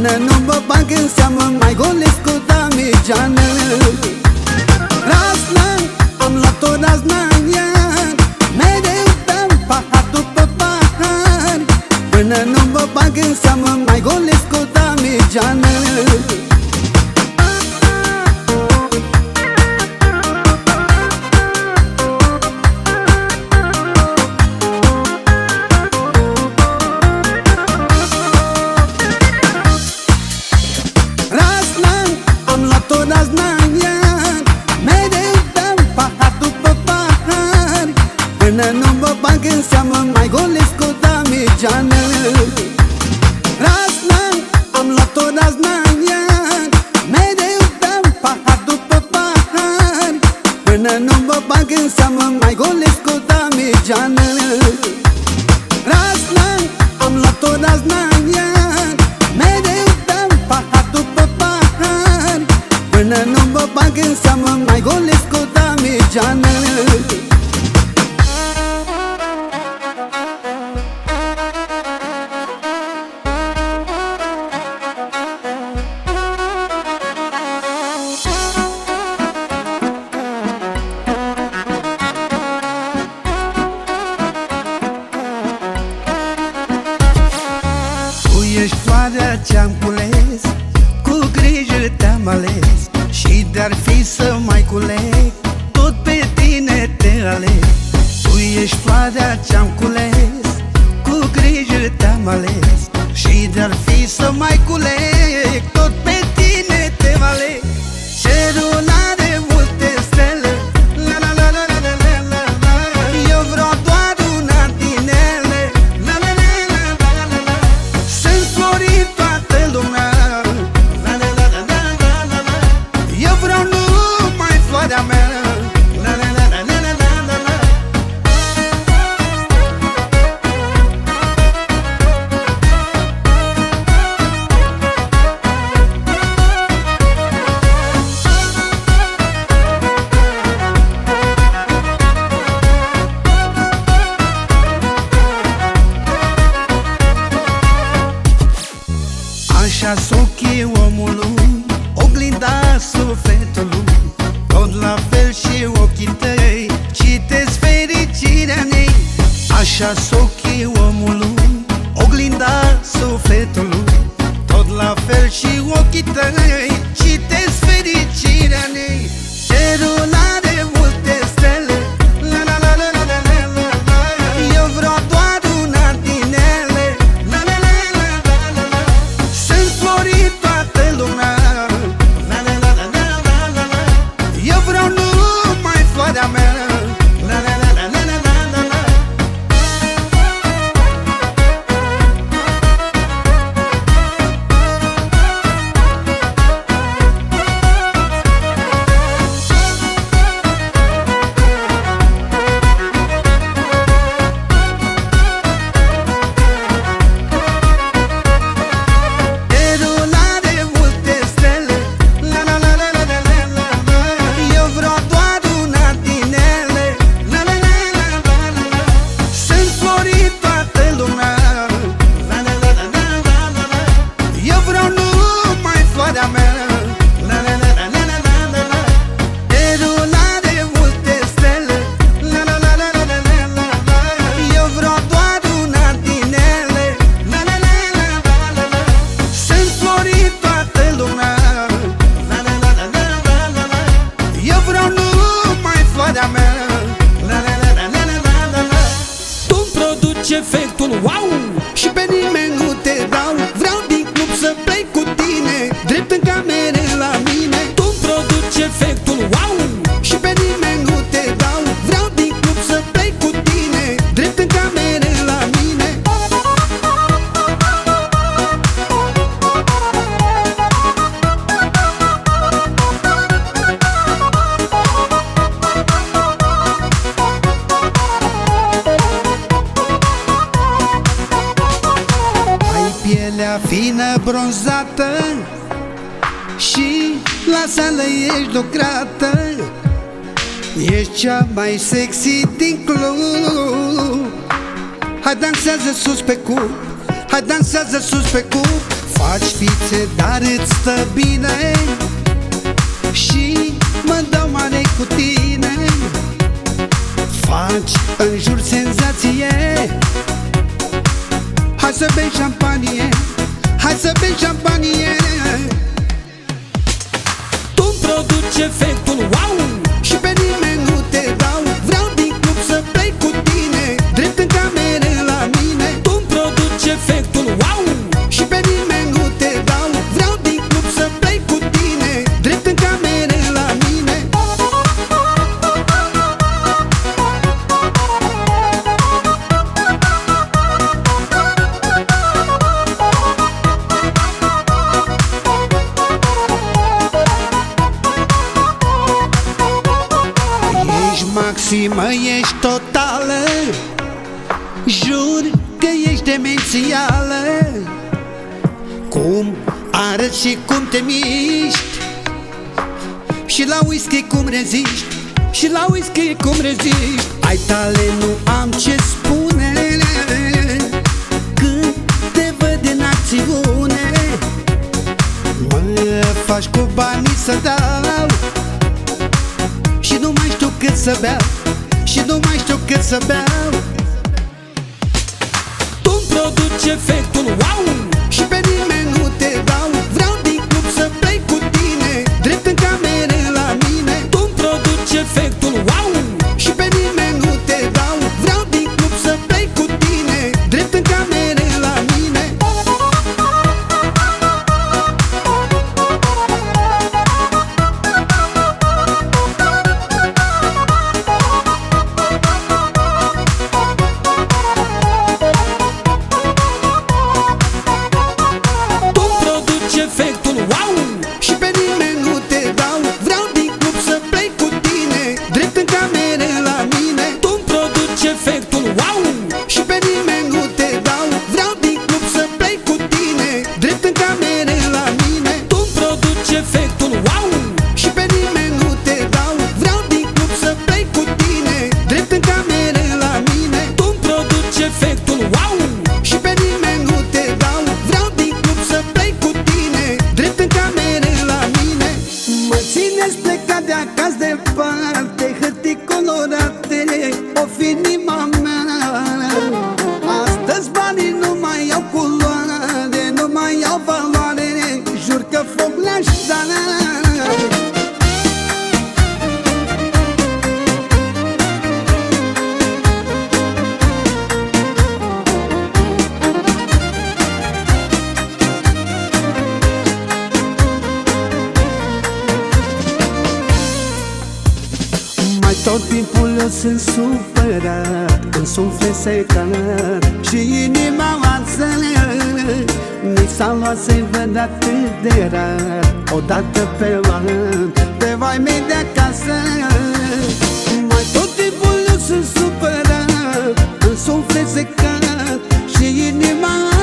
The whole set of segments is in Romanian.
Până nu mă bag în seamă Mai golesc cu damigeană Razna, am luat o razna yeah. bronzată Și la sală ești lucrată. Ești cea mai sexy din club. Hai dansează sus pe cup Hai dansează sus pe cup Faci fițe, dar îți stă bine Și mă dau mare cu tine. Faci în jur senzație. Hai să bei șampanie. Hai să bem șampanie Tu produce efectul wow! maximă ești totală. Jur că ești demențială. Cum arăți și cum te miști? Și la whisky cum reziști? Și la whisky cum reziști? Ai tale, nu am ce spune. Când te văd în acțiune Mă faci cu banii să dau cât să beau Și nu mai știu cât să beau Tu-mi produci efectul wow! tot timpul eu sunt supărat în suflet secat Și inima m-a Mi s-a luat să-i văd atât de rar Odată pe an Pe voi mei de acasă. Mai tot timpul eu sunt supărat în suflet secat Și inima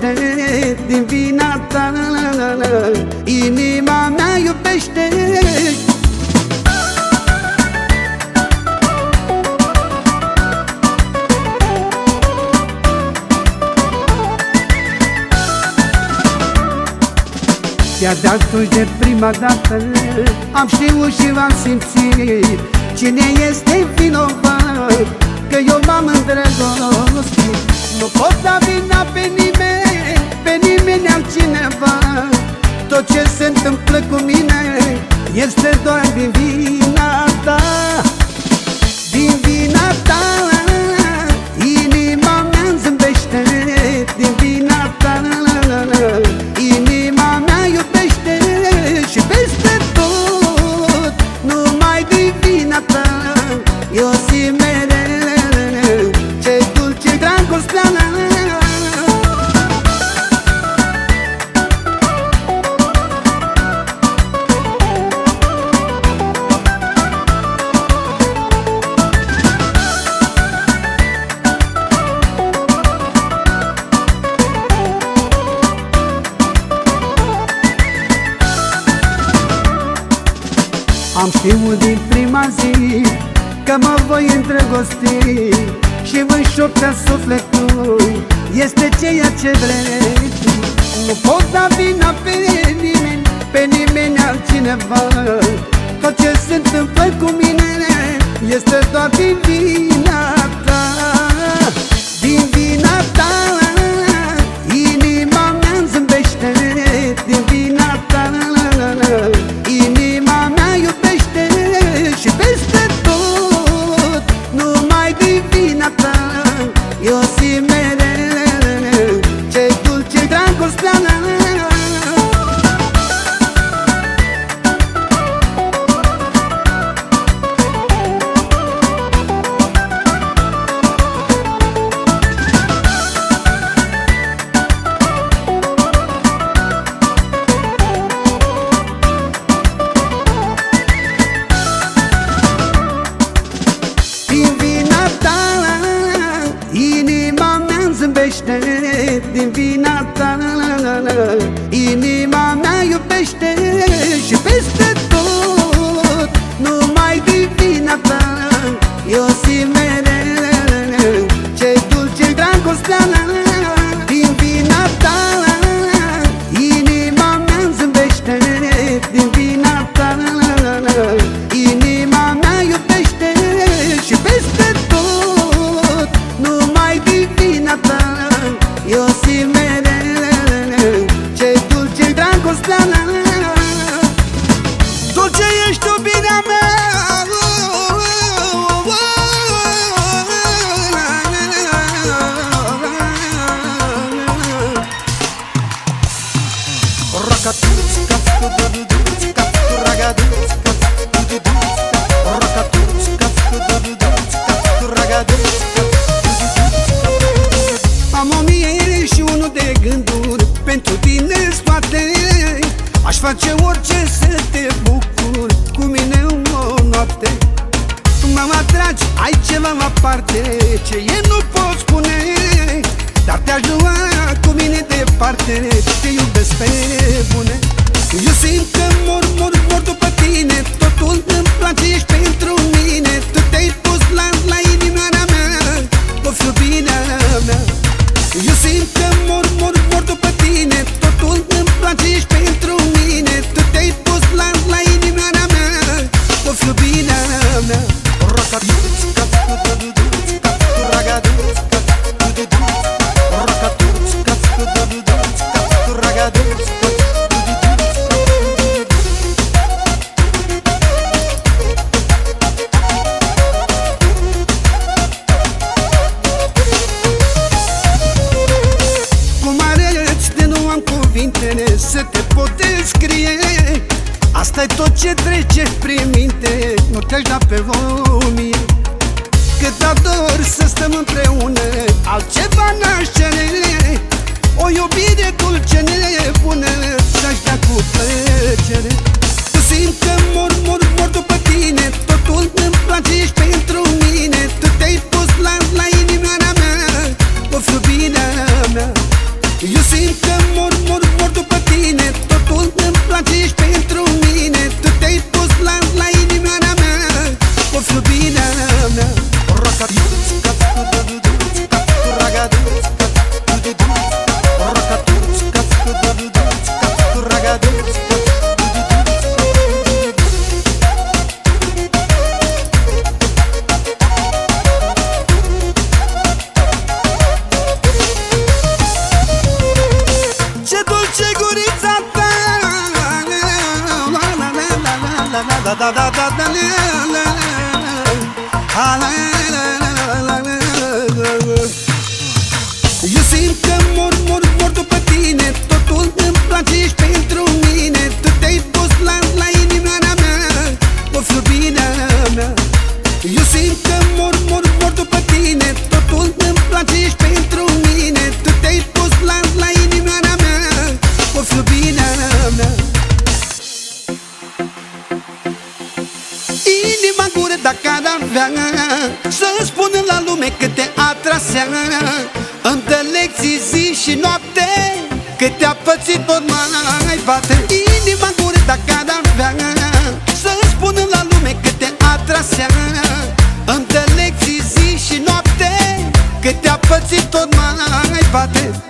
iubește din vina ta. Inima mea iubește. Chiar de atunci de prima dată Am știut și v-am simțit. Cine este vinovat? Că eu m-am îndrăgostit. Nu pot da vina pe nimeni, pe nimeni am cineva Tot ce se întâmplă cu mine este doar din vina ta. Din vina ta Inima mea zâmbește. Din vina ta Inima mea iubește. Și peste tot Numai din vina ta Eu simt Știu din prima zi că mă voi îndrăgosti Și voi șoptea sufletul. Este ceea ce vrei. Nu pot da vina pe nimeni, pe nimeni altcineva. Tot ce se întâmplă cu mine este doar din vina da da da da da le le Eu simt că mor, mor, mor după tine. Totul îmi place, ești pentru mine. Tu te-ai pus la, la inimioara mea. Of iubirea mea avea Să spun la lume că te atrasea. Îmi dă lecții zi și noapte Că te-a pățit tot mai bate. Inima gură dacă ar avea Să spună la lume că te atrasea. Îmi dă lecții zi și noapte Că te-a pățit tot mai bate.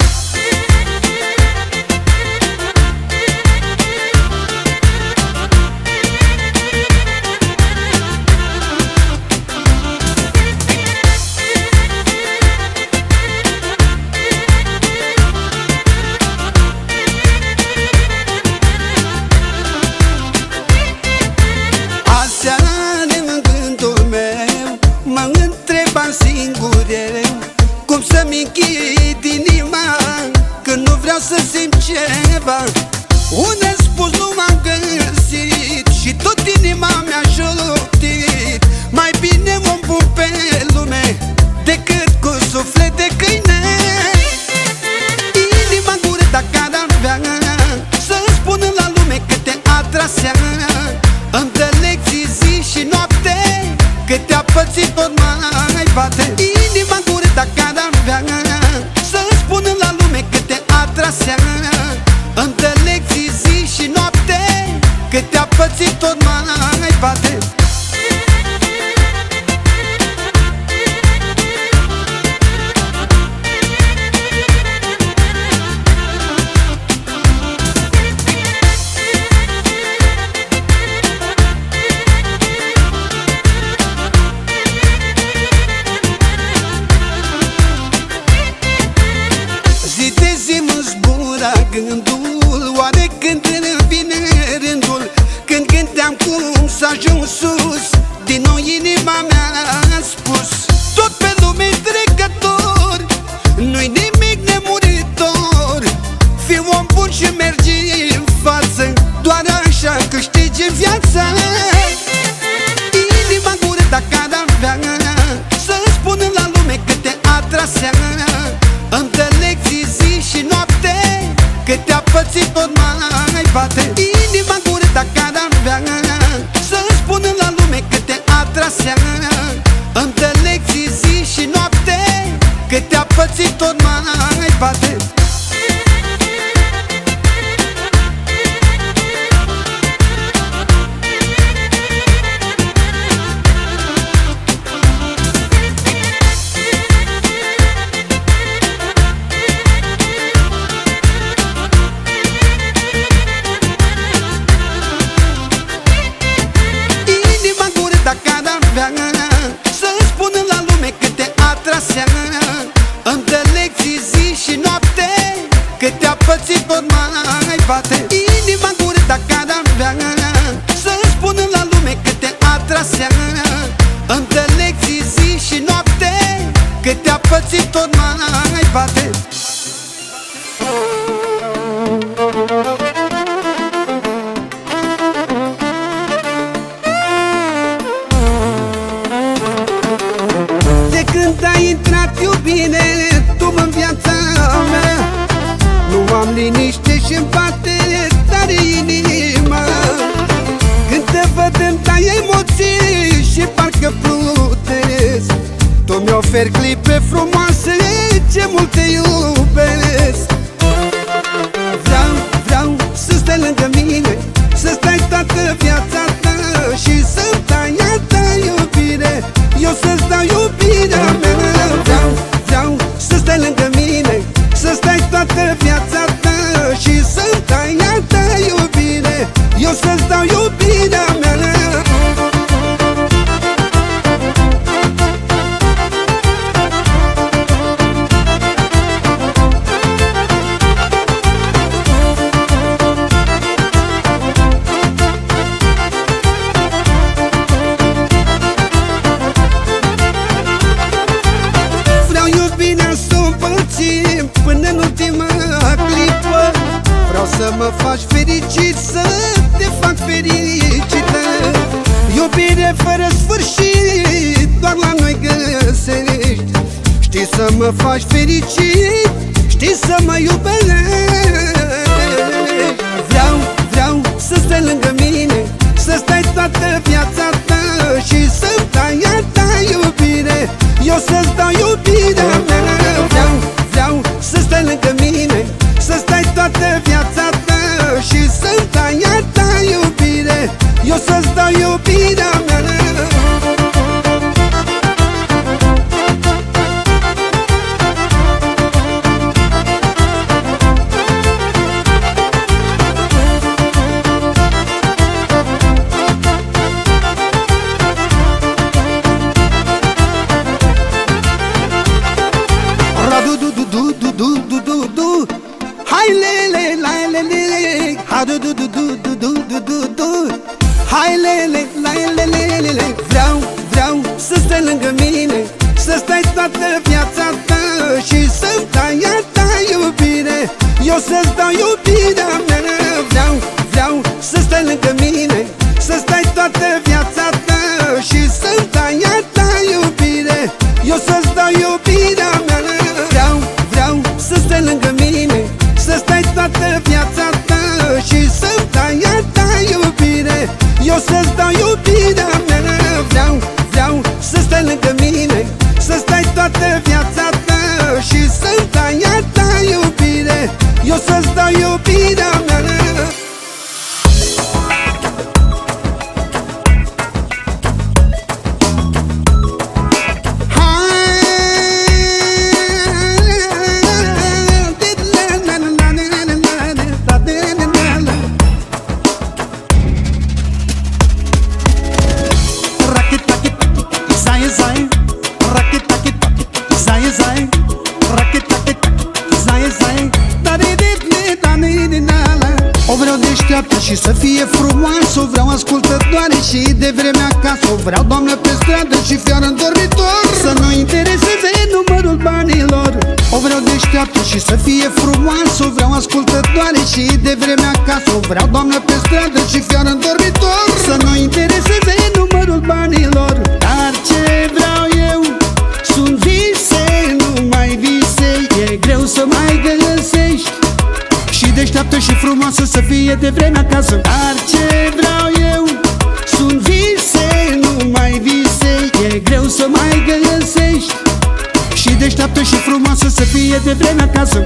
Fie de vreme acasă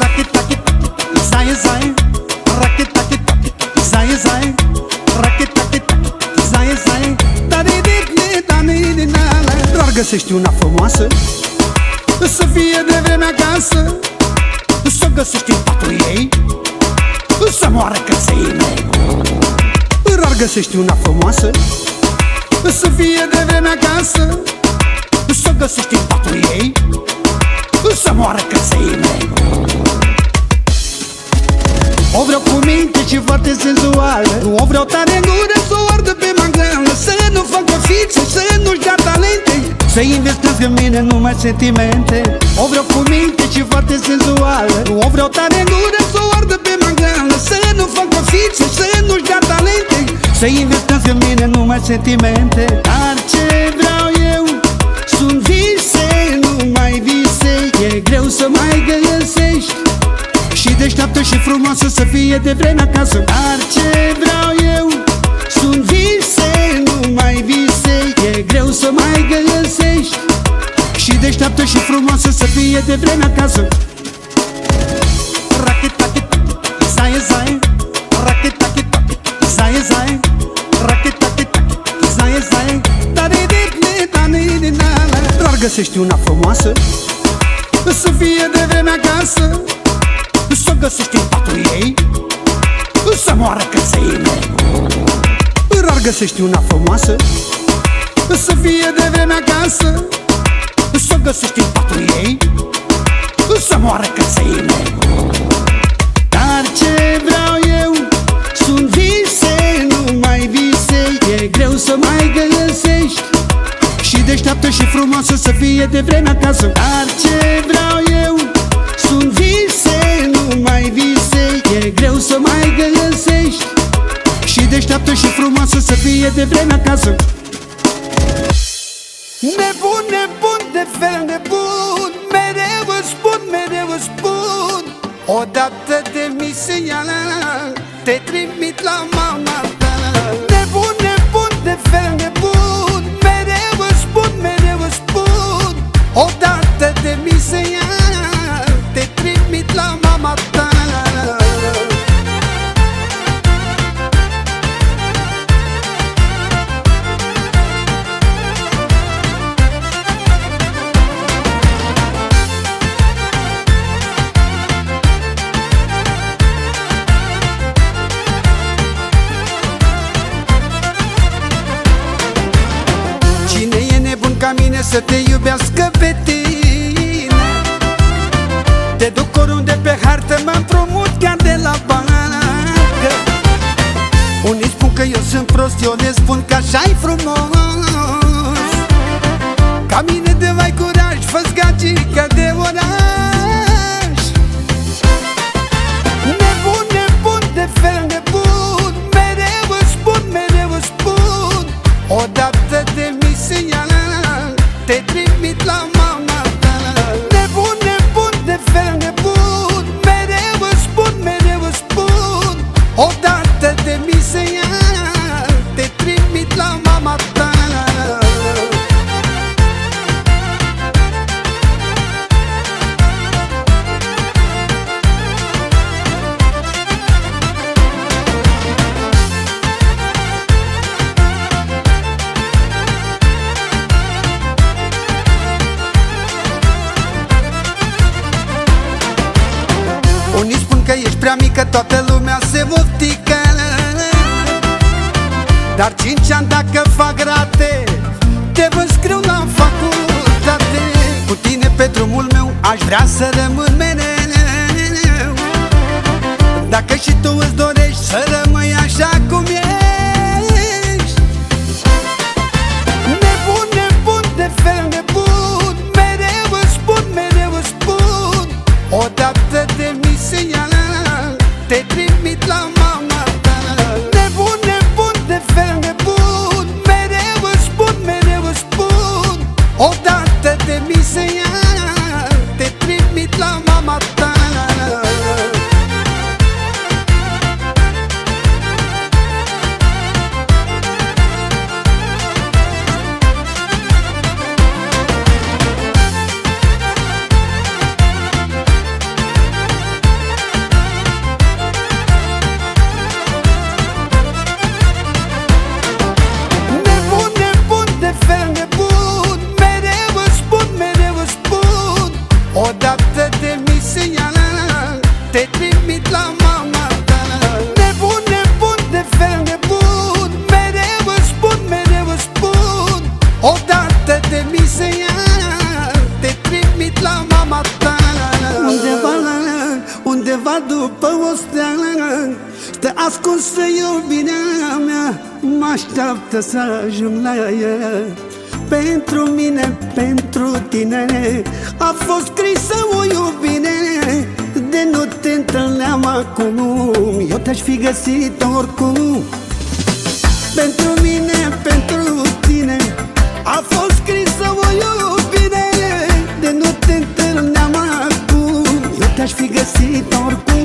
Rachit-tachit, zaie, zaie. Rachit-tachit, zaie, zaie. Rachit-tachit, zaie, zaie. Doar găsești una frumoasă. Să fie de vreme acasă. Să găsești în patul ei. Să moară căței mei. Rar găsești una frumoasă. Să fie de vreme acasă Să găsești în patul ei Să moară căței mei O vreau cu minte și foarte senzuală O vreau tare în gură să o ardă pe mangală Să nu facă fițe, să nu-și dea talente Să investească în mine numai sentimente. O vreau cu minte și foarte senzuală O vreau tare în gură să o ardă pe mangală Să nu facă fițe, să nu-și dea talente Să investească în mine numai sentimente. Dar ce vreau eu sunt vise, numai vise E greu să mai găsești. Și deșteaptă și frumoasă să fie de vreme acasă. Dar ce vreau eu? Sunt vise, nu mai vise E greu să mai găsești. Și deșteaptă și frumoasă să fie de vreme acasă. Rachit-tachit, zaie, zaie. Rachit-tachit, zaie, zaie găsești una frumoasă? Să fie de vreme acasă să găsești în patul ei. Să moară căței mei Rar găsești una frumoasă. Să fie de vreme acasă Să găsești în patul ei. Să moară căței mei Dar ce vreau eu? Sunt vise, nu mai vise. E greu să mai găsești Și deșteaptă și frumoasă să fie de vreme acasă Dar ce vreau eu? Sunt vise, nu mai vise E greu să mai găsești. Și deșteaptă și frumoasă să fie de vreme acasă Nebun, nebun, de fel nebun Mereu îți spun, mereu îți spun. Odată de misia Te trimit la mama ta. Nebun, nebun, de fel nebun Odată de misia te trimit la mama ta. Cine e nebun ca mine să te le spun că Te trimit la ajung la ea. Pentru mine, pentru tine A fost scrisă o iubire. De nu te întâlneam acum Eu te-aș fi găsit oricum. Pentru mine, pentru tine A fost scrisă o iubire. De nu te întâlneam acum Eu te-aș fi găsit oricum.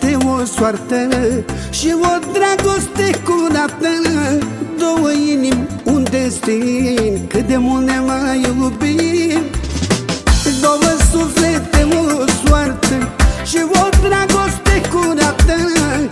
de o soartă Și o dragoste curată. Două inimi, un destin Cât de mult ne mai iubim. Două suflete, o soartă Și o dragoste curată.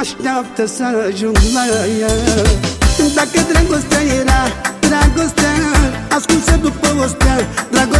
așteaptă să ajung la ea. Dacă dragostea era dragostea Ascunsă după o stea, dragostea